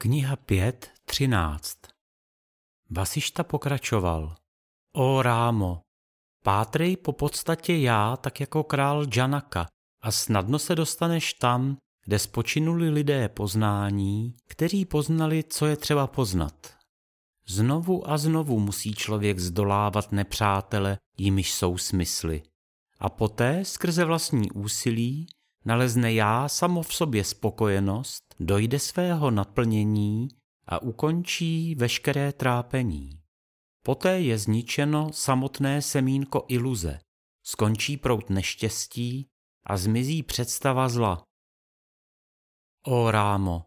Kniha 5, 13 Vasišta pokračoval. O Rámo, pátrej po podstatě já, tak jako král Janaka, a snadno se dostaneš tam, kde spočinuli lidé poznání, kteří poznali, co je třeba poznat. Znovu a znovu musí člověk zdolávat nepřátele, jimiž jsou smysly. A poté, skrze vlastní úsilí, nalezne já samo v sobě spokojenost, dojde svého naplnění a ukončí veškeré trápení. Poté je zničeno samotné semínko iluze, skončí prout neštěstí a zmizí představa zla. O Rámo,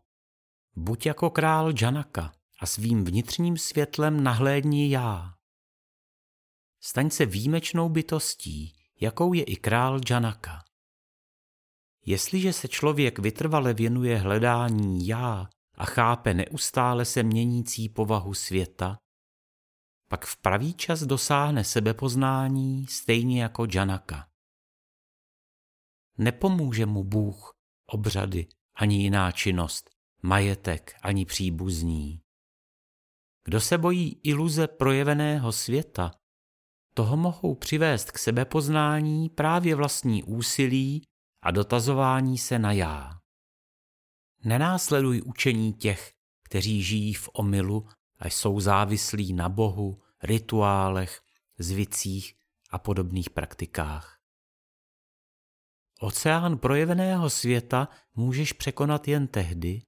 buď jako král Janaka a svým vnitřním světlem nahlédni já. Staň se výjimečnou bytostí, jakou je i král Janaka. Jestliže se člověk vytrvale věnuje hledání já a chápe neustále se měnící povahu světa, pak v pravý čas dosáhne sebepoznání stejně jako Janaka. Nepomůže mu Bůh, obřady, ani jiná činnost, majetek, ani příbuzní. Kdo se bojí iluze projeveného světa, toho mohou přivést k sebepoznání právě vlastní úsilí a dotazování se na já. Nenásleduj učení těch, kteří žijí v omylu a jsou závislí na Bohu, rituálech, zvicích a podobných praktikách. Oceán projeveného světa můžeš překonat jen tehdy,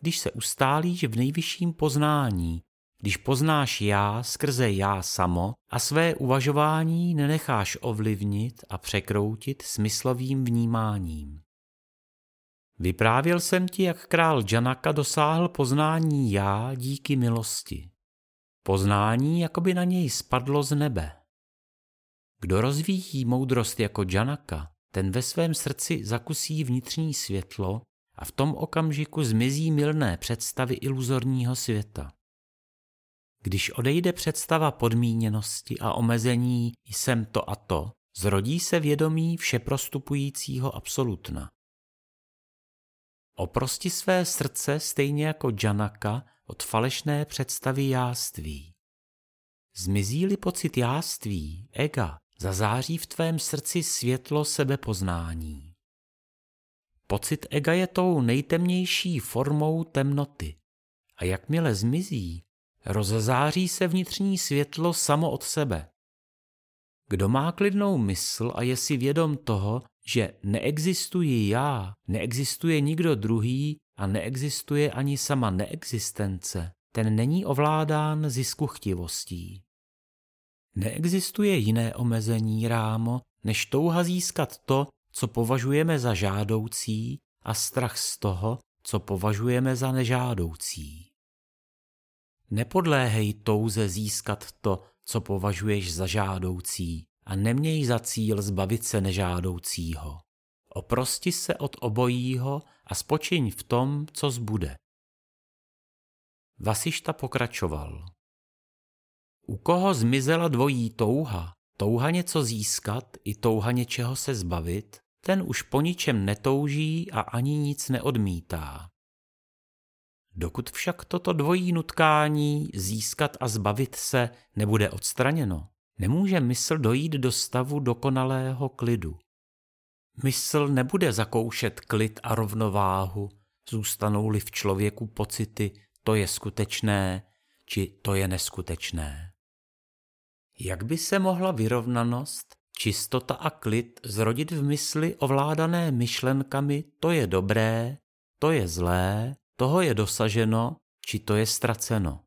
když se ustálíš v nejvyšším poznání, když poznáš já skrze já samo a své uvažování nenecháš ovlivnit a překroutit smyslovým vnímáním. Vyprávěl jsem ti, jak král Janaka dosáhl poznání já díky milosti. Poznání jako by na něj spadlo z nebe. Kdo rozvíjí moudrost jako Janaka, ten ve svém srdci zakusí vnitřní světlo a v tom okamžiku zmizí milné představy iluzorního světa. Když odejde představa podmíněnosti a omezení jsem to a to, zrodí se vědomí všeprostupujícího absolutna. Oprosti své srdce stejně jako Janaka od falešné představy jáství. Zmizí-li pocit jáství, ega, zazáří v tvém srdci světlo sebepoznání. Pocit ega je tou nejtemnější formou temnoty a jakmile zmizí, rozezáří se vnitřní světlo samo od sebe. Kdo má klidnou mysl a je si vědom toho, že neexistuji já, neexistuje nikdo druhý a neexistuje ani sama neexistence, ten není ovládán ziskuchtivostí. Neexistuje jiné omezení, rámo, než touha získat to, co považujeme za žádoucí a strach z toho, co považujeme za nežádoucí. Nepodléhej touze získat to, co považuješ za žádoucí a neměj za cíl zbavit se nežádoucího. Oprosti se od obojího a spočiň v tom, co zbude. Vasišta pokračoval. U koho zmizela dvojí touha, touha něco získat i touha něčeho se zbavit, ten už po ničem netouží a ani nic neodmítá. Dokud však toto dvojí nutkání získat a zbavit se nebude odstraněno, nemůže mysl dojít do stavu dokonalého klidu. Mysl nebude zakoušet klid a rovnováhu, zůstanou-li v člověku pocity to je skutečné či to je neskutečné. Jak by se mohla vyrovnanost, čistota a klid zrodit v mysli ovládané myšlenkami to je dobré, to je zlé, toho je dosaženo, či to je ztraceno.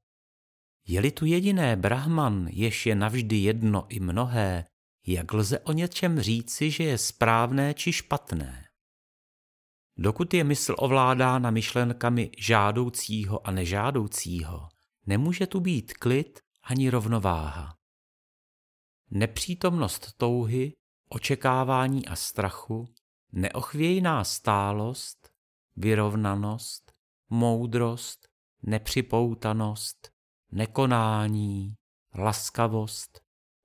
Je-li tu jediné Brahman, jež je navždy jedno i mnohé, jak lze o něčem říci, že je správné či špatné? Dokud je mysl ovládána myšlenkami žádoucího a nežádoucího, nemůže tu být klid ani rovnováha. Nepřítomnost touhy, očekávání a strachu, neochvějná stálost, vyrovnanost, moudrost, nepřipoutanost, nekonání, laskavost,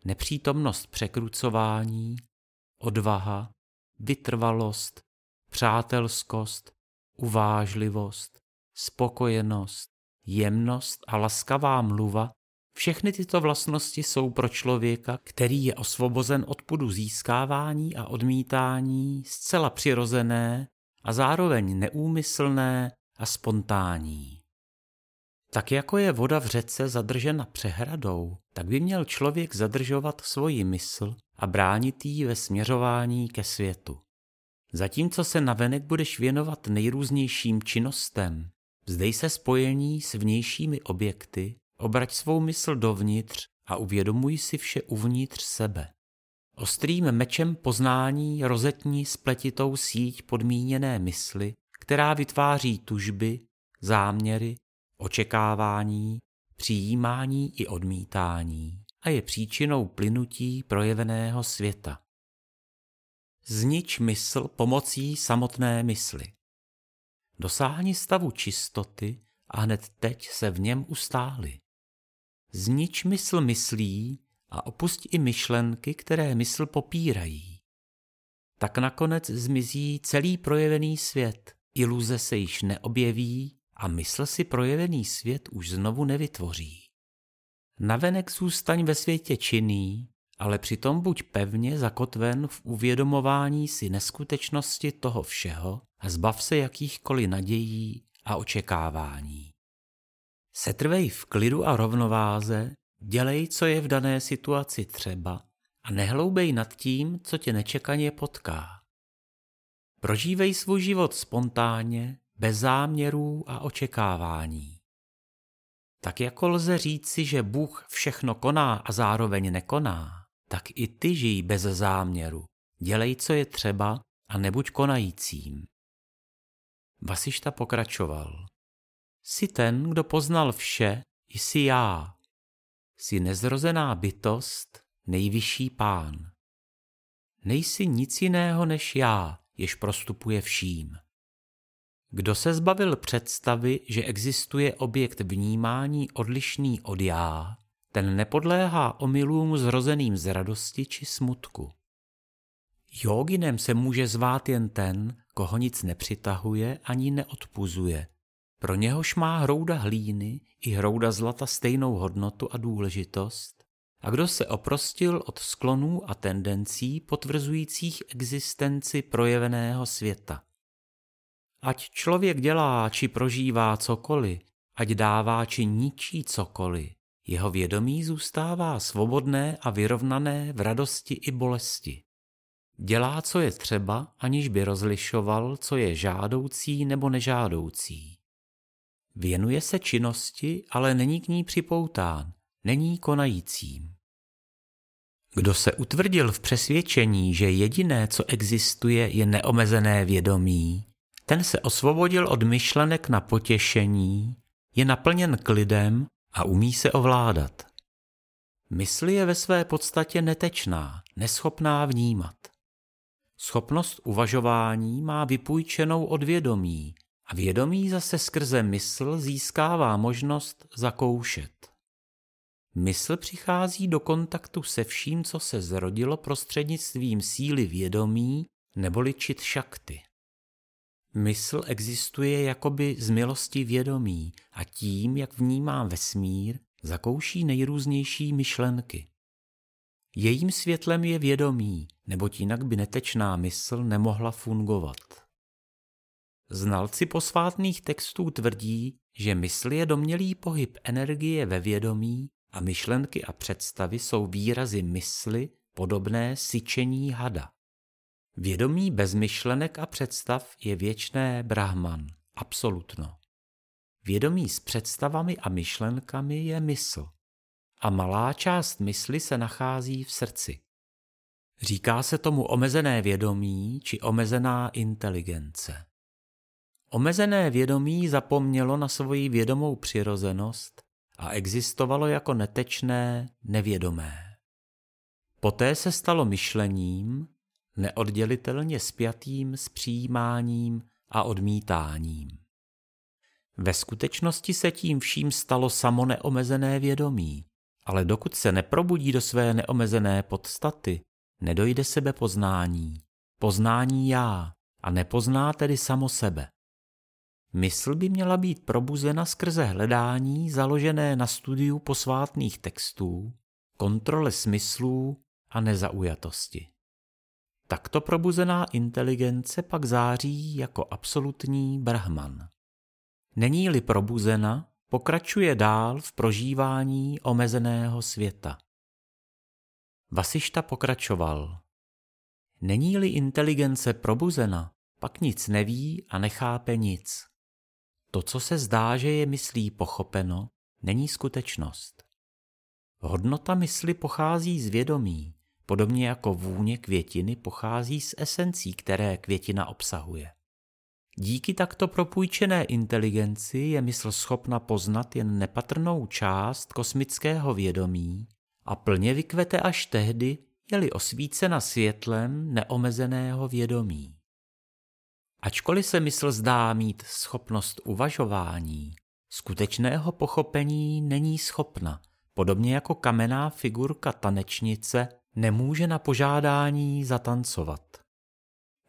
nepřítomnost překrucování, odvaha, vytrvalost, přátelskost, uvážlivost, spokojenost, jemnost a laskavá mluva, všechny tyto vlastnosti jsou pro člověka, který je osvobozen od pudu získávání a odmítání, zcela přirozené a zároveň neúmyslné a spontánní. Tak jako je voda v řece zadržena přehradou, tak by měl člověk zadržovat svoji mysl a bránit jí ve směřování ke světu. Zatímco se navenek budeš věnovat nejrůznějším činnostem, vzdej se spojení s vnějšími objekty, obrať svou mysl dovnitř a uvědomuj si vše uvnitř sebe. Ostrým mečem poznání rozetní spletitou síť podmíněné mysli, která vytváří tužby, záměry, očekávání, přijímání i odmítání a je příčinou plynutí projeveného světa. Znič mysl pomocí samotné mysli. Dosáhni stavu čistoty a hned teď se v něm ustáli. Znič mysl myslí a opust i myšlenky, které mysl popírají. Tak nakonec zmizí celý projevený svět, iluze se již neobjeví a mysl si projevený svět už znovu nevytvoří. Navenek zůstaň ve světě činný, ale přitom buď pevně zakotven v uvědomování si neskutečnosti toho všeho a zbav se jakýchkoliv nadějí a očekávání. Setrvej v klidu a rovnováze, dělej, co je v dané situaci třeba a nehloubej nad tím, co tě nečekaně potká. Prožívej svůj život spontánně, bez záměrů a očekávání. Tak jako lze říci, že Bůh všechno koná a zároveň nekoná, tak i ty žij bez záměru. Dělej, co je třeba a nebuď konajícím. Vasišta pokračoval. Jsi ten, kdo poznal vše, jsi já. Jsi nezrozená bytost, nejvyšší pán. Nejsi nic jiného než já, jež prostupuje vším. Kdo se zbavil představy, že existuje objekt vnímání odlišný od já, ten nepodléhá omylům zrozeným z radosti či smutku. Joginem se může zvát jen ten, koho nic nepřitahuje ani neodpuzuje. Pro něhož má hrouda hlíny i hrouda zlata stejnou hodnotu a důležitost, a kdo se oprostil od sklonů a tendencí potvrzujících existenci projeveného světa. Ať člověk dělá či prožívá cokoliv, ať dává či ničí cokoliv, jeho vědomí zůstává svobodné a vyrovnané v radosti i bolesti. Dělá, co je třeba, aniž by rozlišoval, co je žádoucí nebo nežádoucí. Věnuje se činnosti, ale není k ní připoután, není konajícím. Kdo se utvrdil v přesvědčení, že jediné, co existuje, je neomezené vědomí, ten se osvobodil od myšlenek na potěšení, je naplněn klidem a umí se ovládat. Mysl je ve své podstatě netečná, neschopná vnímat. Schopnost uvažování má vypůjčenou od vědomí a vědomí zase skrze mysl získává možnost zakoušet. Mysl přichází do kontaktu se vším, co se zrodilo prostřednictvím síly vědomí neboli čit šakty. Mysl existuje jakoby z milosti vědomí a tím, jak vnímám vesmír, zakouší nejrůznější myšlenky. Jejím světlem je vědomí, neboť jinak by netečná mysl nemohla fungovat. Znalci posvátných textů tvrdí, že mysl je domělý pohyb energie ve vědomí a myšlenky a představy jsou výrazy mysli podobné syčení hada. Vědomí bez myšlenek a představ je věčné Brahman, absolutno. Vědomí s představami a myšlenkami je mysl a malá část mysli se nachází v srdci. Říká se tomu omezené vědomí či omezená inteligence. Omezené vědomí zapomnělo na svoji vědomou přirozenost a existovalo jako netečné, nevědomé. Poté se stalo myšlením, neoddělitelně spjatým s přijímáním a odmítáním. Ve skutečnosti se tím vším stalo samo neomezené vědomí, ale dokud se neprobudí do své neomezené podstaty, nedojde sebepoznání, poznání já a nepozná tedy samo sebe. Mysl by měla být probuzena skrze hledání založené na studiu posvátných textů, kontrole smyslů a nezaujatosti. Takto probuzená inteligence pak září jako absolutní brahman. Není-li probuzena, pokračuje dál v prožívání omezeného světa. Vasišta pokračoval. Není-li inteligence probuzena, pak nic neví a nechápe nic. To, co se zdá, že je myslí pochopeno, není skutečnost. Hodnota mysli pochází z vědomí, podobně jako vůně květiny pochází z esencí, které květina obsahuje. Díky takto propůjčené inteligenci je mysl schopna poznat jen nepatrnou část kosmického vědomí a plně vykvete až tehdy, je-li osvícena světlem neomezeného vědomí. Ačkoliv se mysl zdá mít schopnost uvažování, skutečného pochopení není schopna, podobně jako kamenná figurka tanečnice nemůže na požádání zatancovat.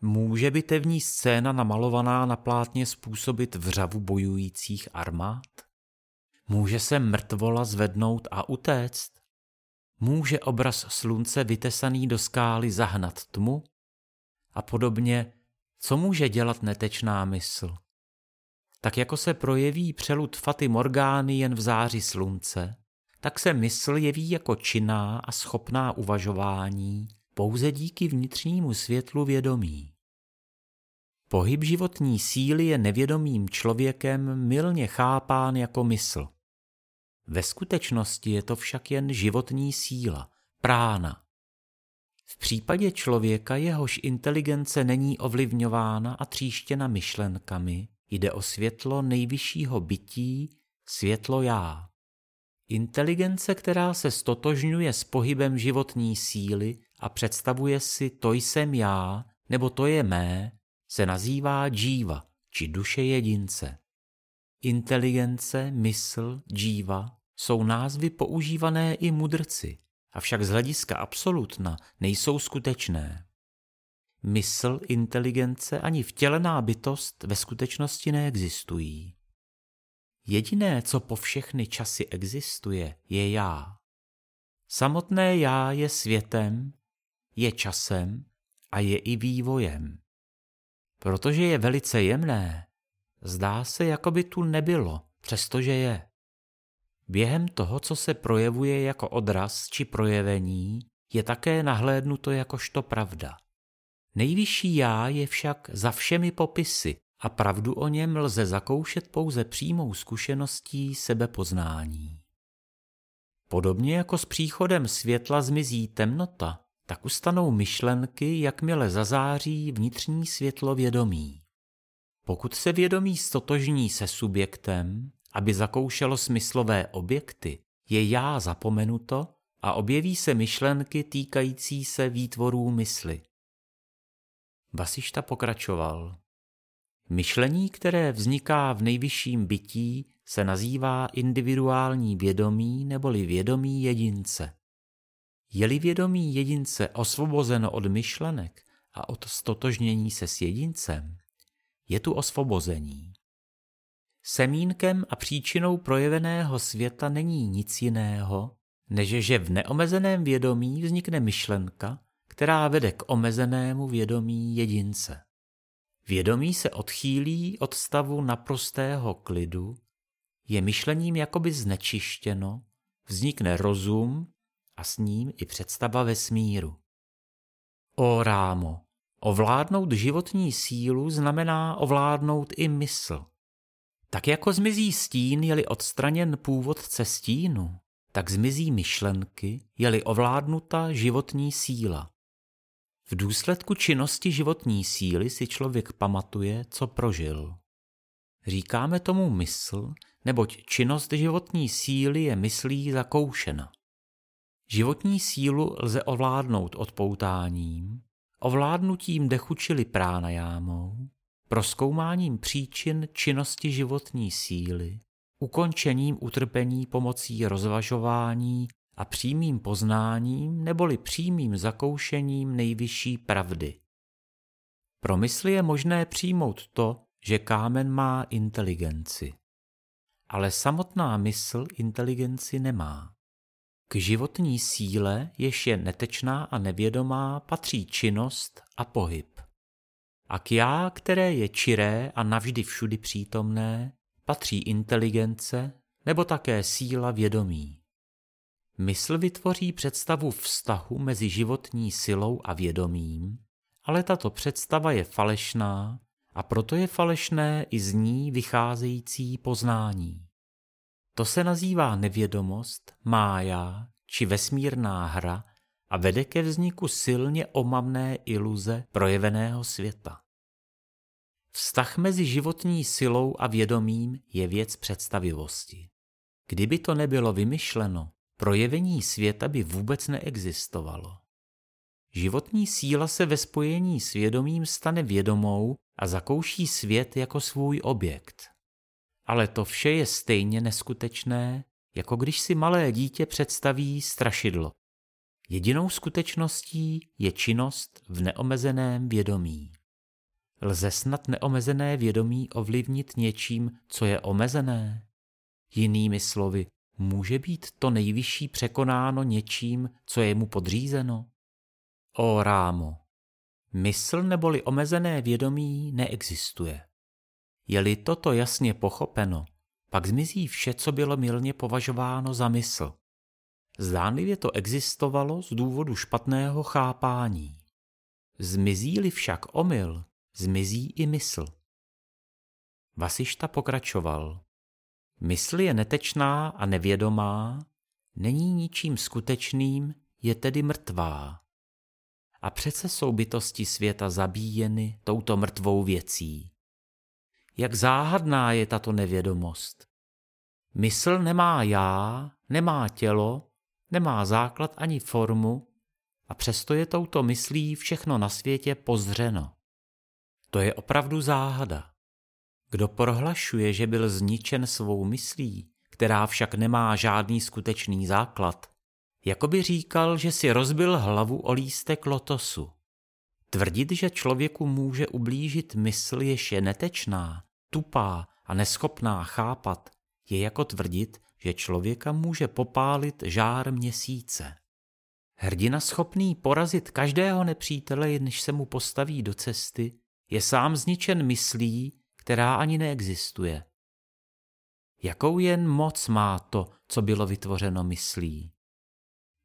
Může bitevní scéna namalovaná na plátně způsobit vřavu bojujících armád? Může se mrtvola zvednout a utéct? Může obraz slunce vytesaný do skály zahnat tmu? A podobně, co může dělat netečná mysl? Tak jako se projeví přelud Faty Morgány jen v záři slunce, tak se mysl jeví jako činná a schopná uvažování pouze díky vnitřnímu světlu vědomí. Pohyb životní síly je nevědomým člověkem milně chápán jako mysl. Ve skutečnosti je to však jen životní síla, prána. V případě člověka jehož inteligence není ovlivňována a tříštěna myšlenkami, jde o světlo nejvyššího bytí, světlo já. Inteligence, která se stotožňuje s pohybem životní síly a představuje si to jsem já, nebo to je mé, se nazývá džíva, či duše jedince. Inteligence, mysl, džíva jsou názvy používané i mudrci, avšak z hlediska absolutna nejsou skutečné. Mysl, inteligence ani vtělená bytost ve skutečnosti neexistují. Jediné, co po všechny časy existuje, je já. Samotné já je světem, je časem a je i vývojem. Protože je velice jemné, zdá se, jako by tu nebylo, přestože je. Během toho, co se projevuje jako odraz či projevení, je také nahlédnuto jakožto pravda. Nejvyšší já je však za všemi popisy a pravdu o něm lze zakoušet pouze přímou zkušeností sebepoznání. Podobně jako s příchodem světla zmizí temnota, tak ustanou myšlenky, jakmile zazáří vnitřní světlo vědomí. Pokud se vědomí stotožní se subjektem, aby zakoušelo smyslové objekty, je já zapomenuto a objeví se myšlenky týkající se výtvorů mysli. Vasišta pokračoval. Myšlení, které vzniká v nejvyšším bytí, se nazývá individuální vědomí neboli vědomí jedince. Je-li vědomí jedince osvobozeno od myšlenek a od stotožnění se s jedincem, je tu osvobození. Semínkem a příčinou projeveného světa není nic jiného, než že v neomezeném vědomí vznikne myšlenka, která vede k omezenému vědomí jedince. Vědomí se odchýlí od stavu naprostého klidu, je myšlením jakoby znečištěno, vznikne rozum a s ním i představa vesmíru. O rámo, ovládnout životní sílu znamená ovládnout i mysl. Tak jako zmizí stín, je-li odstraněn původce stínu, tak zmizí myšlenky, je-li ovládnuta životní síla. V důsledku činnosti životní síly si člověk pamatuje, co prožil. Říkáme tomu mysl, neboť činnost životní síly je myslí zakoušena. Životní sílu lze ovládnout odpoutáním, ovládnutím dechu čili pránajámou, proskoumáním příčin činnosti životní síly, ukončením utrpení pomocí rozvažování a přímým poznáním neboli přímým zakoušením nejvyšší pravdy. Pro mysli je možné přijmout to, že kámen má inteligenci. Ale samotná mysl inteligenci nemá. K životní síle, jež je netečná a nevědomá, patří činnost a pohyb. A k já, které je čiré a navždy všudy přítomné, patří inteligence nebo také síla vědomí. Mysl vytvoří představu vztahu mezi životní silou a vědomím, ale tato představa je falešná a proto je falešné i z ní vycházející poznání. To se nazývá nevědomost, mája či vesmírná hra a vede ke vzniku silně omamné iluze projeveného světa. Vztah mezi životní silou a vědomím je věc představivosti. Kdyby to nebylo vymyšleno, projevení světa by vůbec neexistovalo. Životní síla se ve spojení s vědomím stane vědomou a zakouší svět jako svůj objekt. Ale to vše je stejně neskutečné, jako když si malé dítě představí strašidlo. Jedinou skutečností je činnost v neomezeném vědomí. Lze snad neomezené vědomí ovlivnit něčím, co je omezené? Jinými slovy, může být to nejvyšší překonáno něčím, co je mu podřízeno? O rámo, mysl neboli omezené vědomí neexistuje. Je-li toto jasně pochopeno, pak zmizí vše, co bylo milně považováno za mysl. Zdánlivě to existovalo z důvodu špatného chápání. Zmizí-li však omyl, zmizí i mysl. Vasišta pokračoval. Mysl je netečná a nevědomá, není ničím skutečným, je tedy mrtvá. A přece jsou bytosti světa zabíjeny touto mrtvou věcí. Jak záhadná je tato nevědomost. Mysl nemá já, nemá tělo, nemá základ ani formu a přesto je touto myslí všechno na světě pozřeno. To je opravdu záhada. Kdo prohlašuje, že byl zničen svou myslí, která však nemá žádný skutečný základ, jako by říkal, že si rozbil hlavu o lístek lotosu. Tvrdit, že člověku může ublížit mysl, jež je netečná, tupá a neschopná chápat, je jako tvrdit, že člověka může popálit žár měsíce. Hrdina schopný porazit každého nepřítele, jenž se mu postaví do cesty, je sám zničen myslí, která ani neexistuje. Jakou jen moc má to, co bylo vytvořeno myslí?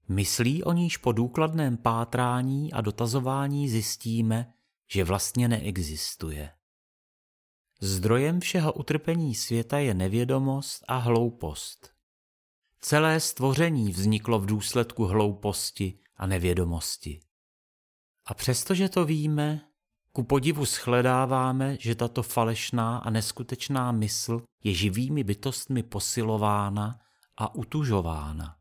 Myslí o níž po důkladném pátrání a dotazování zjistíme, že vlastně neexistuje. Zdrojem všeho utrpení světa je nevědomost a hloupost. Celé stvoření vzniklo v důsledku hlouposti a nevědomosti. A přestože to víme, ku podivu shledáváme, že tato falešná a neskutečná mysl je živými bytostmi posilována a utužována.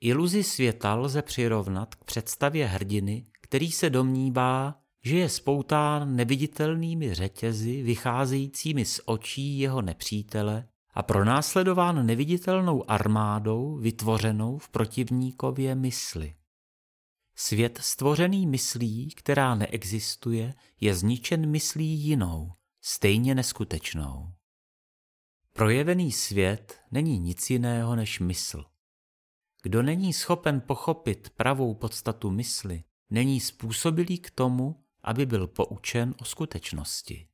Iluzi světa lze přirovnat k představě hrdiny, který se domnívá, že je spoután neviditelnými řetězy vycházejícími z očí jeho nepřítele a pronásledován neviditelnou armádou vytvořenou v protivníkově mysli. Svět stvořený myslí, která neexistuje, je zničen myslí jinou, stejně neskutečnou. Projevený svět není nic jiného než mysl. Kdo není schopen pochopit pravou podstatu mysli, není způsobilý k tomu, aby byl poučen o skutečnosti.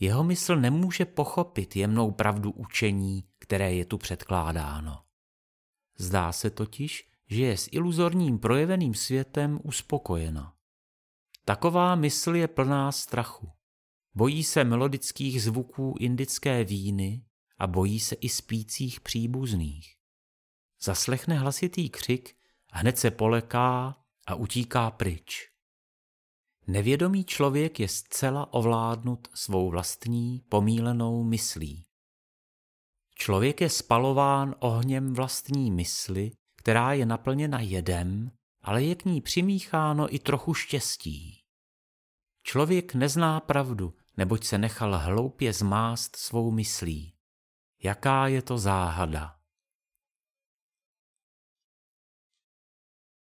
Jeho mysl nemůže pochopit jemnou pravdu učení, které je tu předkládáno. Zdá se totiž, že je s iluzorním projeveným světem uspokojena. Taková mysl je plná strachu. Bojí se melodických zvuků indické víny a bojí se i spících příbuzných. Zaslechne hlasitý křik hned se poleká a utíká pryč. Nevědomý člověk je zcela ovládnut svou vlastní pomílenou myslí. Člověk je spalován ohněm vlastní mysli, která je naplněna jedem, ale je k ní přimícháno i trochu štěstí. Člověk nezná pravdu, neboť se nechal hloupě zmást svou myslí. Jaká je to záhada?